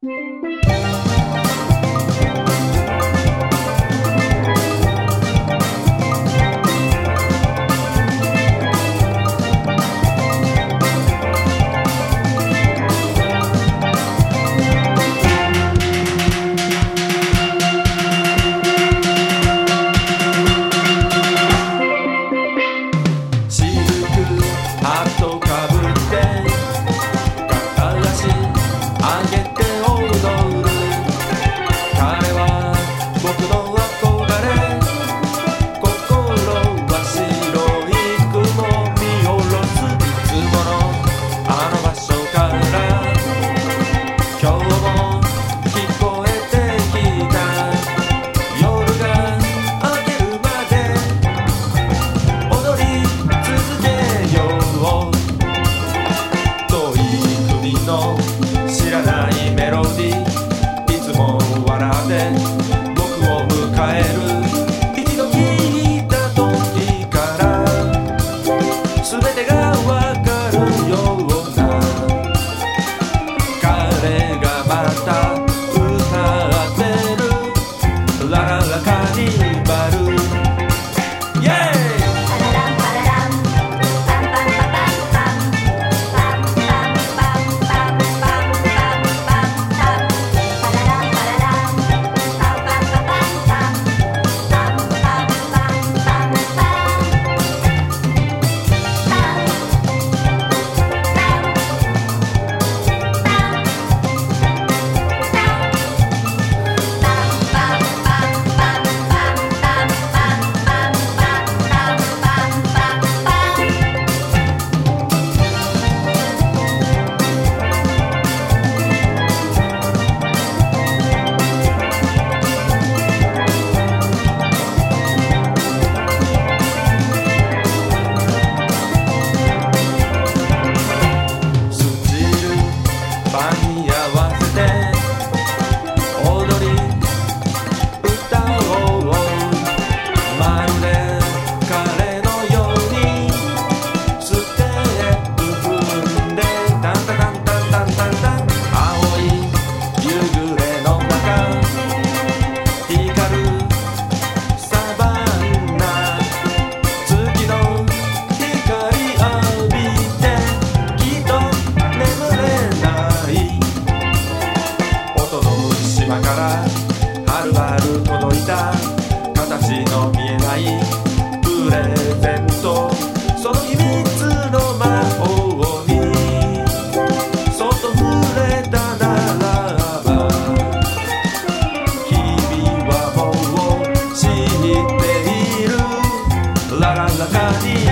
シ Cádiz.